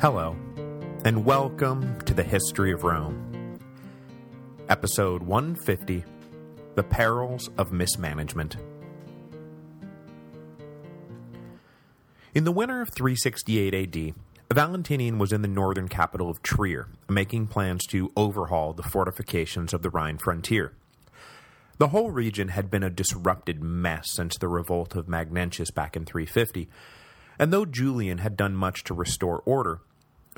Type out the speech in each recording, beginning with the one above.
Hello, and welcome to the History of Rome. Episode 150, The Perils of Mismanagement. In the winter of 368 AD, Valentinian was in the northern capital of Trier, making plans to overhaul the fortifications of the Rhine frontier. The whole region had been a disrupted mess since the revolt of Magnentius back in 350, and though Julian had done much to restore order,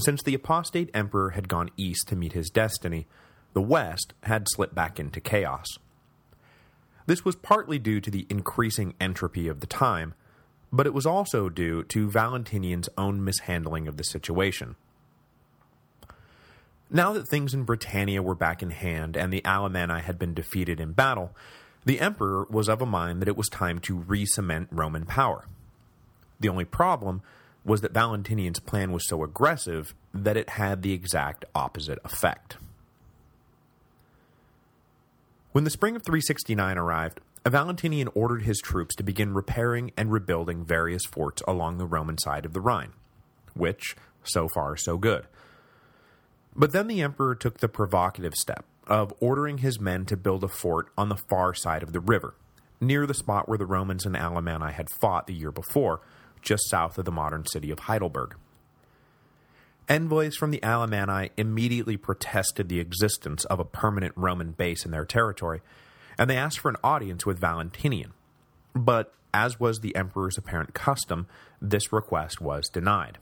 since the apostate emperor had gone east to meet his destiny, the west had slipped back into chaos. This was partly due to the increasing entropy of the time, but it was also due to Valentinian's own mishandling of the situation. Now that things in Britannia were back in hand and the Alemanni had been defeated in battle, the emperor was of a mind that it was time to re-cement Roman power. The only problem was that Valentinian's plan was so aggressive that it had the exact opposite effect. When the spring of 369 arrived, Valentinian ordered his troops to begin repairing and rebuilding various forts along the Roman side of the Rhine, which, so far, so good. But then the emperor took the provocative step of ordering his men to build a fort on the far side of the river, near the spot where the Romans and Alemanni had fought the year before, just south of the modern city of Heidelberg. Envoys from the Alemanni immediately protested the existence of a permanent Roman base in their territory, and they asked for an audience with Valentinian. But, as was the emperor's apparent custom, this request was denied.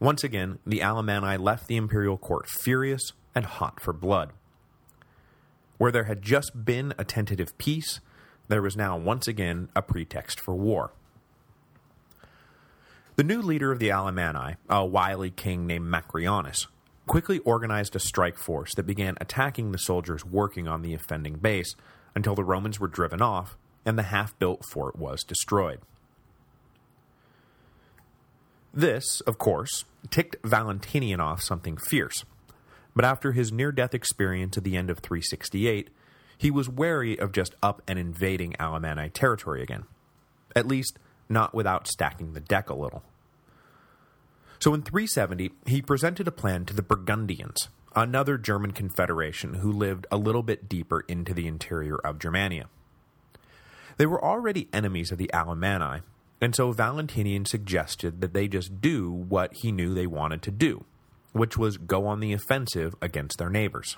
Once again, the Alemanni left the imperial court furious and hot for blood. Where there had just been a tentative peace, there was now once again a pretext for war. The new leader of the Alemanni, a wily king named Macrianus, quickly organized a strike force that began attacking the soldiers working on the offending base until the Romans were driven off and the half-built fort was destroyed. This, of course, ticked Valentinian off something fierce, but after his near-death experience at the end of 368, he was wary of just up and invading Alemanni territory again. At least, not without stacking the deck a little. So in 370, he presented a plan to the Burgundians, another German confederation who lived a little bit deeper into the interior of Germania. They were already enemies of the Alemanni, and so Valentinian suggested that they just do what he knew they wanted to do, which was go on the offensive against their neighbors.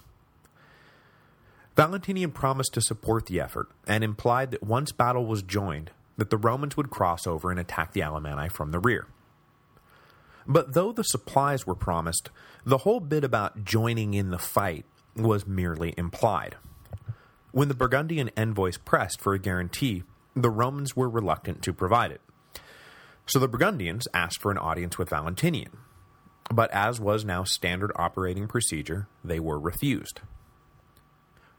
Valentinian promised to support the effort, and implied that once battle was joined, that the Romans would cross over and attack the Alemanni from the rear. But though the supplies were promised, the whole bit about joining in the fight was merely implied. When the Burgundian envoys pressed for a guarantee, the Romans were reluctant to provide it. So the Burgundians asked for an audience with Valentinian, but as was now standard operating procedure, they were refused.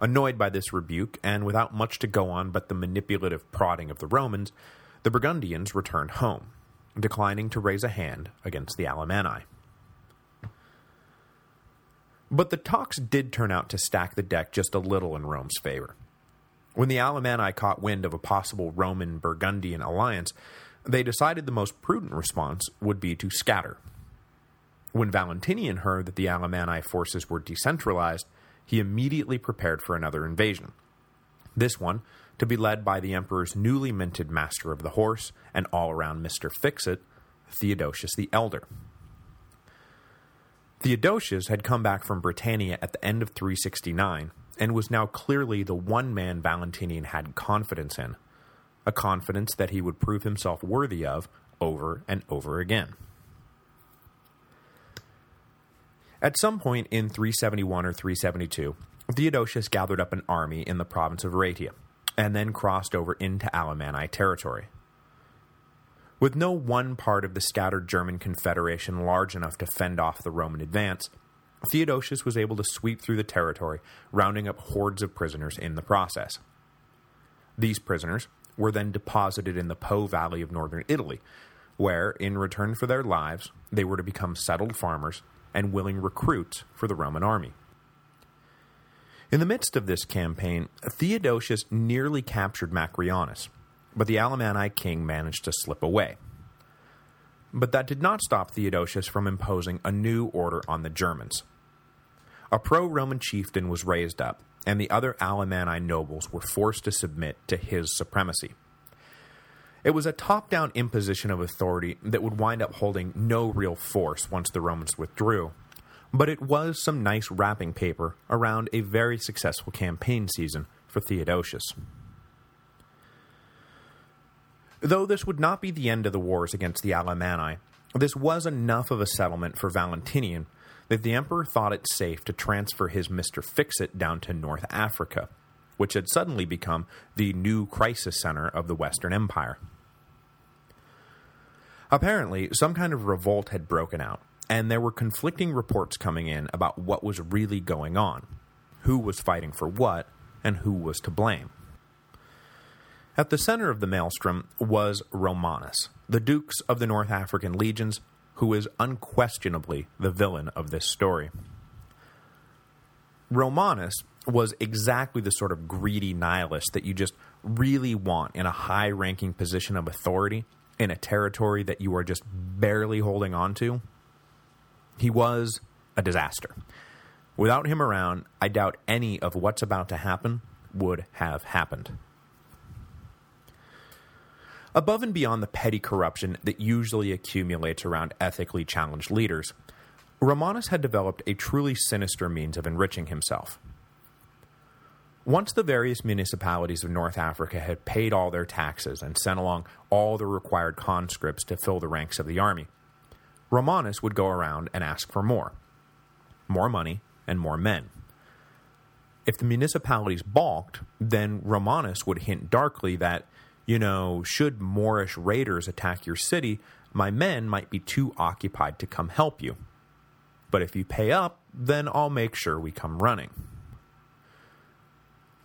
Annoyed by this rebuke, and without much to go on but the manipulative prodding of the Romans, the Burgundians returned home, declining to raise a hand against the Alemanni. But the talks did turn out to stack the deck just a little in Rome's favor. When the Alemanni caught wind of a possible Roman-Burgundian alliance, they decided the most prudent response would be to scatter. When Valentinian heard that the Alemanni forces were decentralized, he immediately prepared for another invasion. This one, to be led by the emperor's newly minted master of the horse and all-around Mr. Fix-It, Theodosius the Elder. Theodosius had come back from Britannia at the end of 369 and was now clearly the one man Valentinian had confidence in, a confidence that he would prove himself worthy of over and over again. At some point in 371 or 372, Theodosius gathered up an army in the province of Raetia, and then crossed over into Alemanni territory. With no one part of the scattered German confederation large enough to fend off the Roman advance, Theodosius was able to sweep through the territory, rounding up hordes of prisoners in the process. These prisoners were then deposited in the Po Valley of northern Italy, where, in return for their lives, they were to become settled farmers and willing recruits for the Roman army. In the midst of this campaign, Theodosius nearly captured Macrianus, but the Alemanni king managed to slip away. but that did not stop Theodosius from imposing a new order on the Germans. A pro-Roman chieftain was raised up, and the other Alemanni nobles were forced to submit to his supremacy. It was a top-down imposition of authority that would wind up holding no real force once the Romans withdrew, but it was some nice wrapping paper around a very successful campaign season for Theodosius. Though this would not be the end of the wars against the Alemanni, this was enough of a settlement for Valentinian that the emperor thought it safe to transfer his Mr. Fix-It down to North Africa, which had suddenly become the new crisis center of the Western Empire. Apparently, some kind of revolt had broken out, and there were conflicting reports coming in about what was really going on, who was fighting for what, and who was to blame. At the center of the maelstrom was Romanus, the dukes of the North African legions, who is unquestionably the villain of this story. Romanus was exactly the sort of greedy nihilist that you just really want in a high-ranking position of authority in a territory that you are just barely holding on to, he was a disaster. Without him around, I doubt any of what's about to happen would have happened. Above and beyond the petty corruption that usually accumulates around ethically challenged leaders, Romanus had developed a truly sinister means of enriching himself. Once the various municipalities of North Africa had paid all their taxes and sent along all the required conscripts to fill the ranks of the army, Romanus would go around and ask for more. More money and more men. If the municipalities balked, then Romanus would hint darkly that, you know, should Moorish raiders attack your city, my men might be too occupied to come help you. But if you pay up, then I'll make sure we come running.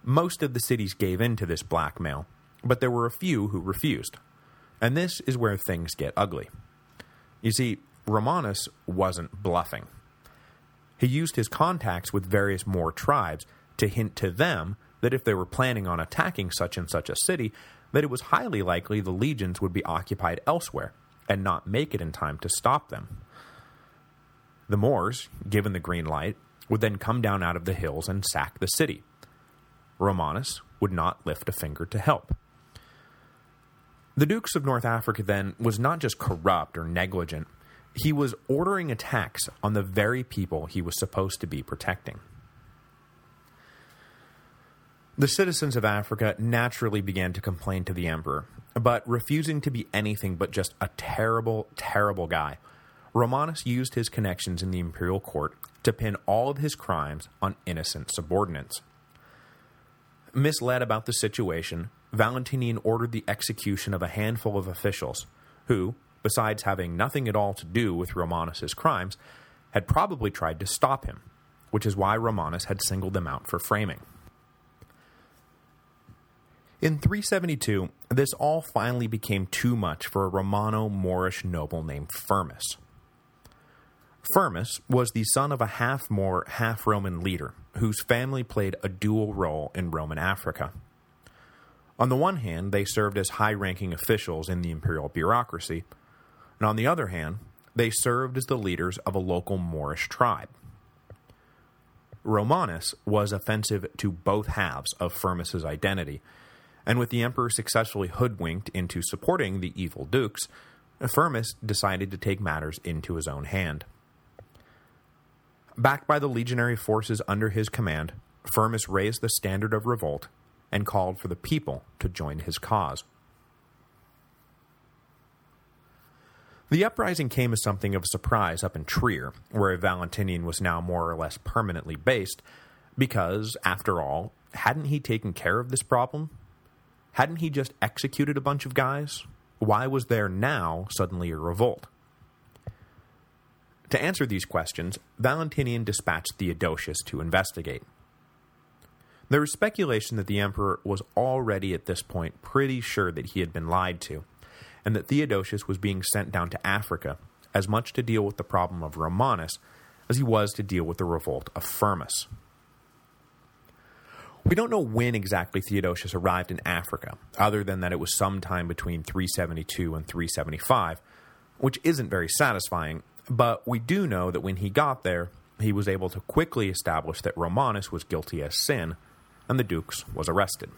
Most of the cities gave in to this blackmail, but there were a few who refused. And this is where things get ugly. You see, Romanus wasn't bluffing. He used his contacts with various Moor tribes to hint to them that if they were planning on attacking such and such a city, that it was highly likely the legions would be occupied elsewhere, and not make it in time to stop them. The Moors, given the green light, would then come down out of the hills and sack the city, Romanus would not lift a finger to help. The Dukes of North Africa, then, was not just corrupt or negligent, he was ordering attacks on the very people he was supposed to be protecting. The citizens of Africa naturally began to complain to the emperor, but refusing to be anything but just a terrible, terrible guy, Romanus used his connections in the imperial court to pin all of his crimes on innocent subordinates. Misled about the situation, Valentinian ordered the execution of a handful of officials, who, besides having nothing at all to do with Romanus's crimes, had probably tried to stop him, which is why Romanus had singled them out for framing. In 372, this all finally became too much for a Romano-Moorish noble named Firmus. Firmus was the son of a half-Moor, half-Roman leader, whose family played a dual role in Roman Africa. On the one hand, they served as high-ranking officials in the imperial bureaucracy, and on the other hand, they served as the leaders of a local Moorish tribe. Romanus was offensive to both halves of Firmus's identity, and with the emperor successfully hoodwinked into supporting the evil dukes, Firmus decided to take matters into his own hand. Backed by the legionary forces under his command, Firmus raised the standard of revolt and called for the people to join his cause. The uprising came as something of a surprise up in Trier, where a Valentinian was now more or less permanently based, because, after all, hadn't he taken care of this problem? Hadn't he just executed a bunch of guys? Why was there now suddenly a revolt? To answer these questions, Valentinian dispatched Theodosius to investigate. There is speculation that the emperor was already at this point pretty sure that he had been lied to, and that Theodosius was being sent down to Africa as much to deal with the problem of Romanus as he was to deal with the revolt of Firmus. We don't know when exactly Theodosius arrived in Africa, other than that it was sometime between 372 and 375, which isn't very satisfying, but we do know that when he got there, he was able to quickly establish that Romanus was guilty as sin, and the dux was arrested.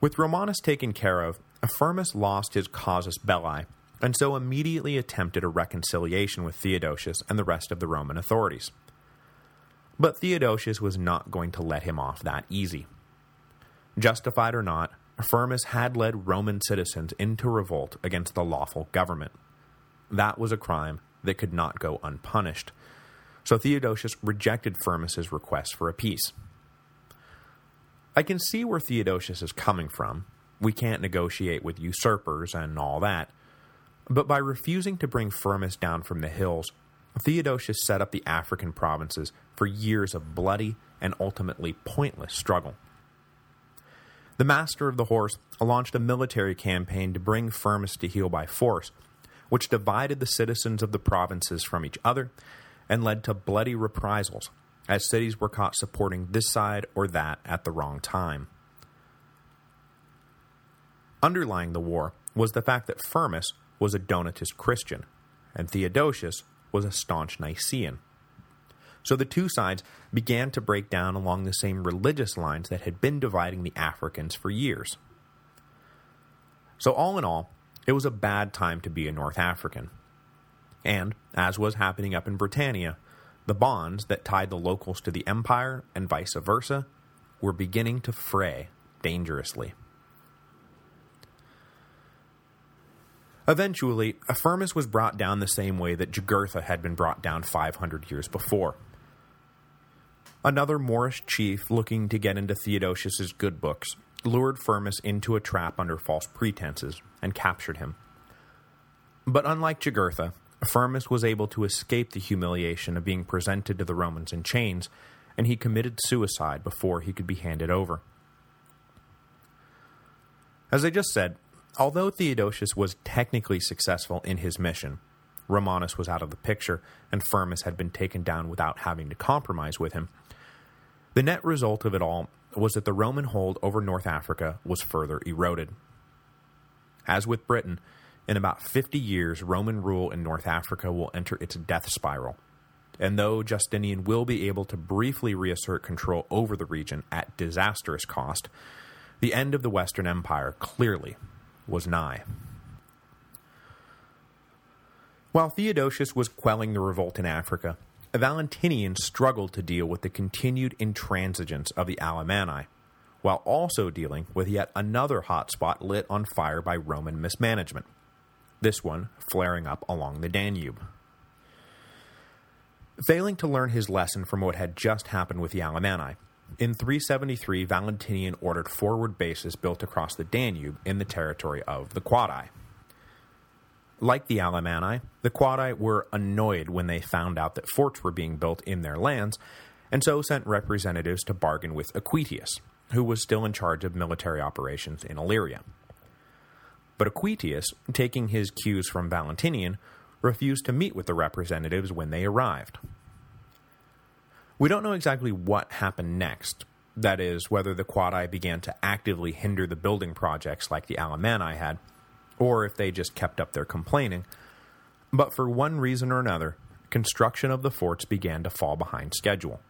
With Romanus taken care of, Affirmus lost his casus belli, and so immediately attempted a reconciliation with Theodosius and the rest of the Roman authorities. But Theodosius was not going to let him off that easy. Justified or not, Affirmus had led Roman citizens into revolt against the lawful government. That was a crime that could not go unpunished, so Theodosius rejected Firmus's request for a peace. I can see where Theodosius is coming from. We can't negotiate with usurpers and all that. But by refusing to bring Firmus down from the hills, Theodosius set up the African provinces for years of bloody and ultimately pointless struggle. The master of the horse launched a military campaign to bring Firmus to heel by force, which divided the citizens of the provinces from each other and led to bloody reprisals, as cities were caught supporting this side or that at the wrong time. Underlying the war was the fact that Firmus was a Donatist Christian, and Theodosius was a staunch Nicene. So the two sides began to break down along the same religious lines that had been dividing the Africans for years. So all in all, it was a bad time to be a North African. And, as was happening up in Britannia, the bonds that tied the locals to the empire, and vice versa, were beginning to fray dangerously. Eventually, Firmus was brought down the same way that Jugurtha had been brought down 500 years before. Another Moorish chief looking to get into Theodosius's good books lured Firmus into a trap under false pretenses and captured him. But unlike Jugurtha, Firmus was able to escape the humiliation of being presented to the Romans in chains, and he committed suicide before he could be handed over. As I just said, Although Theodosius was technically successful in his mission, Romanus was out of the picture, and Firmus had been taken down without having to compromise with him, the net result of it all was that the Roman hold over North Africa was further eroded. As with Britain, in about 50 years Roman rule in North Africa will enter its death spiral, and though Justinian will be able to briefly reassert control over the region at disastrous cost, the end of the Western Empire clearly was nigh. While Theodosius was quelling the revolt in Africa, Valentinian struggled to deal with the continued intransigence of the Alemanni, while also dealing with yet another hotspot lit on fire by Roman mismanagement, this one flaring up along the Danube. Failing to learn his lesson from what had just happened with the Alemanni, in 373, Valentinian ordered forward bases built across the Danube in the territory of the Quadi. Like the Alemanni, the Quadi were annoyed when they found out that forts were being built in their lands, and so sent representatives to bargain with Equitius, who was still in charge of military operations in Illyria. But Equitius, taking his cues from Valentinian, refused to meet with the representatives when they arrived. We don't know exactly what happened next, that is, whether the Quadi began to actively hinder the building projects like the Alemanni had, or if they just kept up their complaining, but for one reason or another, construction of the forts began to fall behind schedule.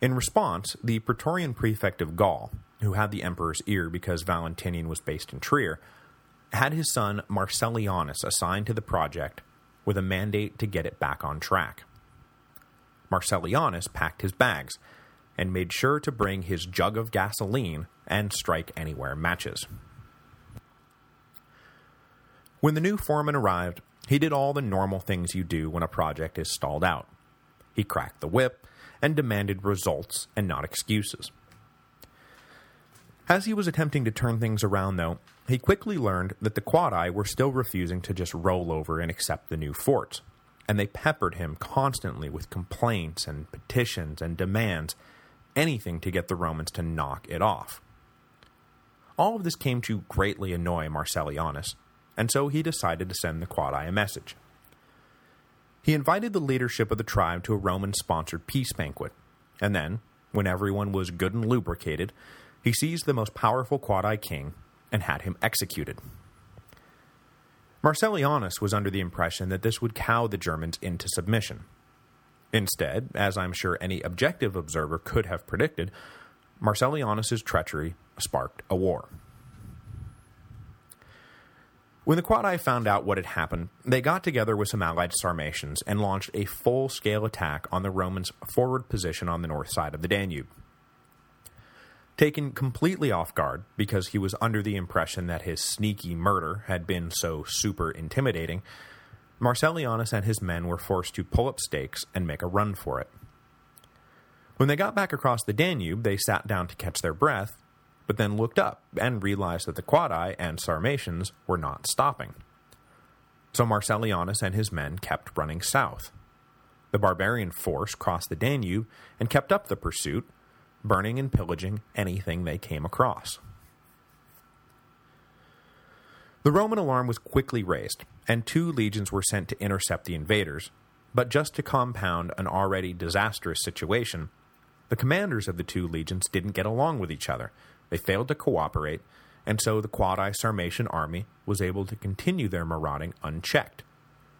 In response, the Praetorian prefect of Gaul, who had the emperor's ear because Valentinian was based in Trier, had his son Marcellianus assigned to the project with a mandate to get it back on track. Marcellianus packed his bags, and made sure to bring his jug of gasoline and strike anywhere matches. When the new foreman arrived, he did all the normal things you do when a project is stalled out. He cracked the whip and demanded results and not excuses. As he was attempting to turn things around, though, he quickly learned that the Quadi were still refusing to just roll over and accept the new forts and they peppered him constantly with complaints and petitions and demands, anything to get the Romans to knock it off. All of this came to greatly annoy Marcellianus, and so he decided to send the Quadi a message. He invited the leadership of the tribe to a Roman-sponsored peace banquet, and then, when everyone was good and lubricated, he seized the most powerful Quadi king, and had him executed. Marcellianus was under the impression that this would cow the Germans into submission. Instead, as I'm sure any objective observer could have predicted, Marcellianus's treachery sparked a war. When the Quadi found out what had happened, they got together with some allied Sarmatians and launched a full-scale attack on the Romans' forward position on the north side of the Danube. Taken completely off guard, because he was under the impression that his sneaky murder had been so super intimidating, Marcellianus and his men were forced to pull up stakes and make a run for it. When they got back across the Danube, they sat down to catch their breath, but then looked up and realized that the Quadi and Sarmatians were not stopping. So Marcellianus and his men kept running south. The barbarian force crossed the Danube and kept up the pursuit, burning and pillaging anything they came across. The Roman alarm was quickly raised, and two legions were sent to intercept the invaders, but just to compound an already disastrous situation, the commanders of the two legions didn't get along with each other, they failed to cooperate, and so the Quadi-Sarmatian army was able to continue their marauding unchecked,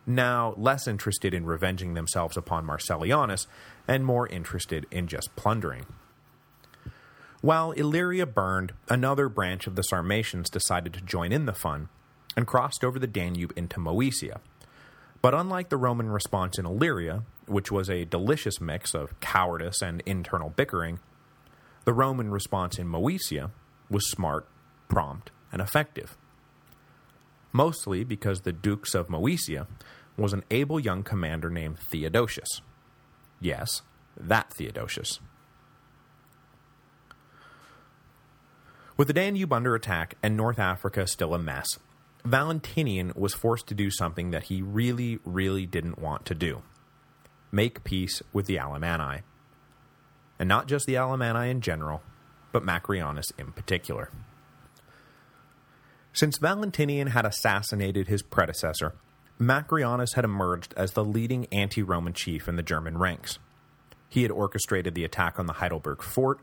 now less interested in revenging themselves upon Marcellianus, and more interested in just plundering. While Illyria burned, another branch of the Sarmatians decided to join in the fun, and crossed over the Danube into Moesia. But unlike the Roman response in Illyria, which was a delicious mix of cowardice and internal bickering, the Roman response in Moesia was smart, prompt, and effective. Mostly because the Dukes of Moesia was an able young commander named Theodosius. Yes, that Theodosius. With the Danube under attack and North Africa still a mess, Valentinian was forced to do something that he really, really didn't want to do. Make peace with the Alemanni. And not just the Alemanni in general, but Macrianus in particular. Since Valentinian had assassinated his predecessor, Macrianus had emerged as the leading anti-Roman chief in the German ranks. He had orchestrated the attack on the Heidelberg fort,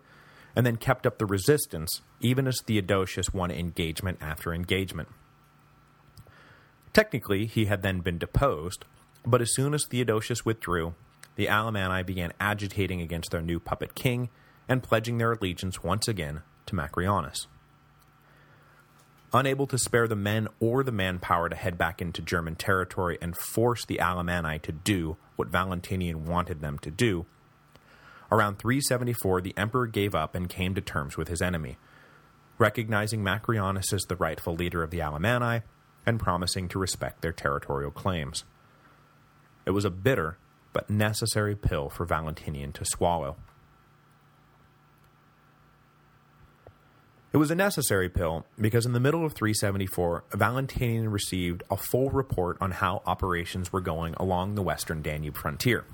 and then kept up the resistance, even as Theodosius won engagement after engagement. Technically, he had then been deposed, but as soon as Theodosius withdrew, the Alemanni began agitating against their new puppet king and pledging their allegiance once again to Macrianus. Unable to spare the men or the manpower to head back into German territory and force the Alemanni to do what Valentinian wanted them to do, Around 374, the emperor gave up and came to terms with his enemy, recognizing Macrianus as the rightful leader of the Alemanni and promising to respect their territorial claims. It was a bitter but necessary pill for Valentinian to swallow. It was a necessary pill because in the middle of 374, Valentinian received a full report on how operations were going along the western Danube frontier.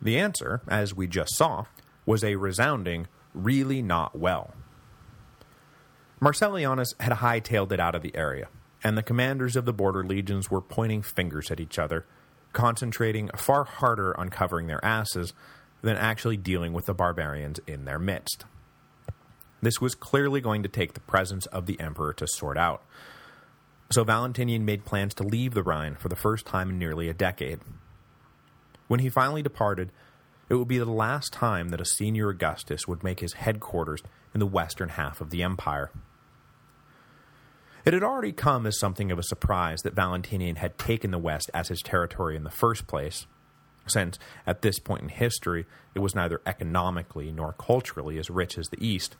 The answer, as we just saw, was a resounding, really not well. Marcellianus had hightailed it out of the area, and the commanders of the border legions were pointing fingers at each other, concentrating far harder on covering their asses than actually dealing with the barbarians in their midst. This was clearly going to take the presence of the emperor to sort out. So Valentinian made plans to leave the Rhine for the first time in nearly a decade, when he finally departed, it would be the last time that a senior Augustus would make his headquarters in the western half of the empire. It had already come as something of a surprise that Valentinian had taken the West as his territory in the first place, since, at this point in history, it was neither economically nor culturally as rich as the East.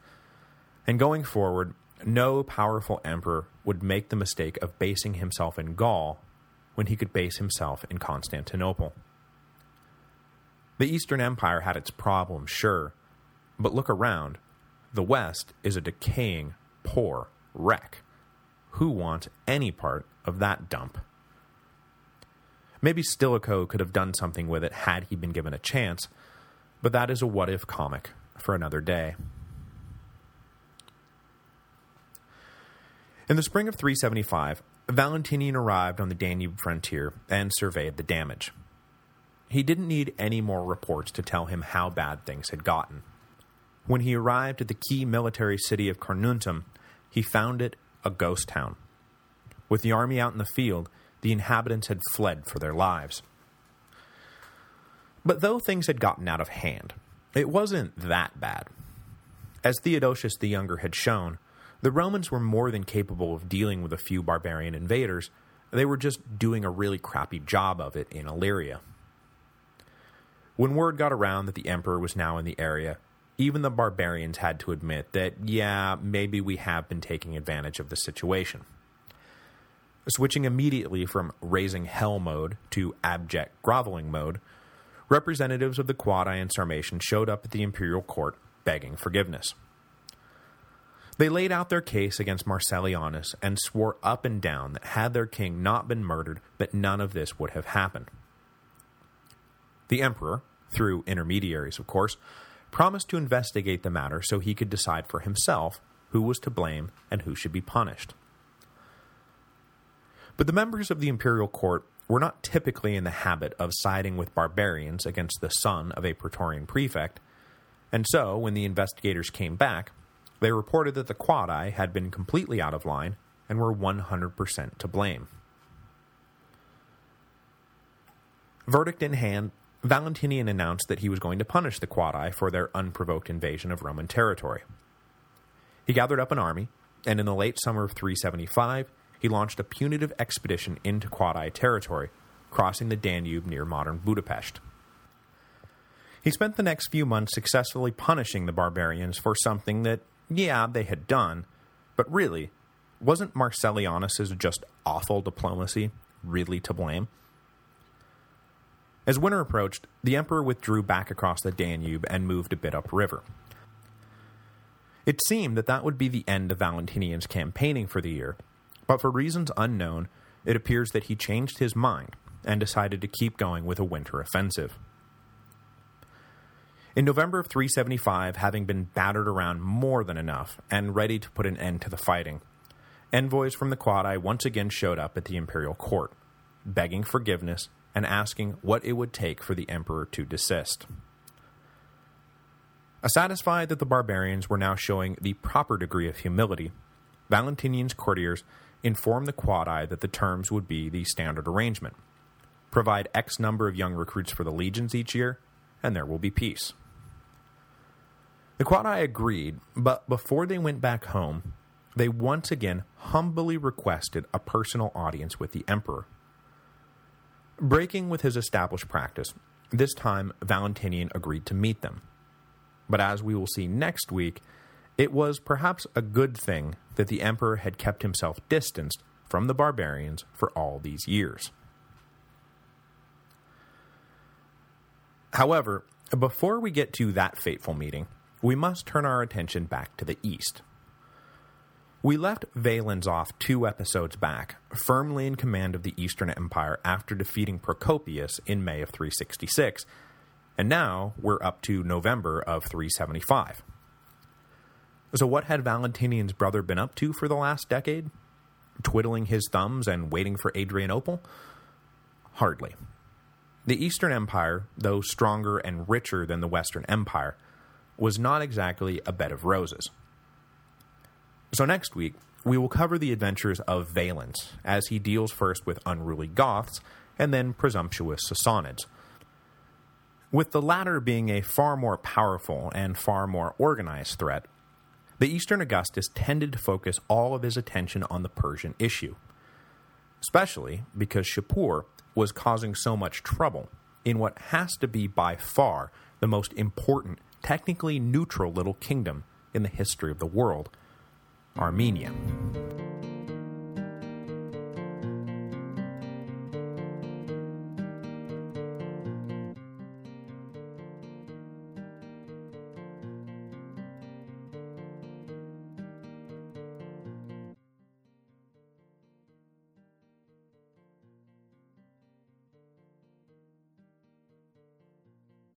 And going forward, no powerful emperor would make the mistake of basing himself in Gaul when he could base himself in Constantinople. The Eastern Empire had its problems, sure, but look around. The West is a decaying, poor wreck. Who want any part of that dump? Maybe Stilicho could have done something with it had he been given a chance, but that is a what-if comic for another day. In the spring of 375, Valentinian arrived on the Danube frontier and surveyed the damage. He didn't need any more reports to tell him how bad things had gotten. When he arrived at the key military city of Carnuntum, he found it a ghost town. With the army out in the field, the inhabitants had fled for their lives. But though things had gotten out of hand, it wasn't that bad. As Theodosius the Younger had shown, the Romans were more than capable of dealing with a few barbarian invaders, they were just doing a really crappy job of it in Illyria. When word got around that the emperor was now in the area, even the barbarians had to admit that, yeah, maybe we have been taking advantage of the situation. Switching immediately from raising hell mode to abject groveling mode, representatives of the Quadi and Sarmatian showed up at the imperial court begging forgiveness. They laid out their case against Marcellianus and swore up and down that had their king not been murdered, that none of this would have happened. The emperor, through intermediaries of course, promised to investigate the matter so he could decide for himself who was to blame and who should be punished. But the members of the imperial court were not typically in the habit of siding with barbarians against the son of a Praetorian prefect, and so, when the investigators came back, they reported that the Quadi had been completely out of line and were 100% to blame. Verdict in hand, Valentinian announced that he was going to punish the Quadi for their unprovoked invasion of Roman territory. He gathered up an army, and in the late summer of 375, he launched a punitive expedition into Quadi territory, crossing the Danube near modern Budapest. He spent the next few months successfully punishing the barbarians for something that, yeah, they had done, but really, wasn't Marcellianus's just awful diplomacy really to blame? As winter approached, the emperor withdrew back across the Danube and moved a bit upriver. It seemed that that would be the end of Valentinian's campaigning for the year, but for reasons unknown, it appears that he changed his mind and decided to keep going with a winter offensive. In November of 375, having been battered around more than enough and ready to put an end to the fighting, envoys from the Quadi once again showed up at the imperial court, begging forgiveness and asking what it would take for the emperor to desist. Uh, satisfied that the barbarians were now showing the proper degree of humility, Valentinian's courtiers informed the Quadi that the terms would be the standard arrangement. Provide X number of young recruits for the legions each year, and there will be peace. The Quadi agreed, but before they went back home, they once again humbly requested a personal audience with the emperor. Breaking with his established practice, this time Valentinian agreed to meet them. But as we will see next week, it was perhaps a good thing that the emperor had kept himself distanced from the barbarians for all these years. However, before we get to that fateful meeting, we must turn our attention back to the east. We left Valens off two episodes back, firmly in command of the Eastern Empire after defeating Procopius in May of 366, and now we're up to November of 375. So what had Valentinian's brother been up to for the last decade? Twiddling his thumbs and waiting for Adrianople? Hardly. The Eastern Empire, though stronger and richer than the Western Empire, was not exactly a bed of roses. So next week, we will cover the adventures of Valens, as he deals first with unruly Goths, and then presumptuous Sassanids. With the latter being a far more powerful and far more organized threat, the Eastern Augustus tended to focus all of his attention on the Persian issue, especially because Shapur was causing so much trouble in what has to be by far the most important, technically neutral little kingdom in the history of the world, Armenia.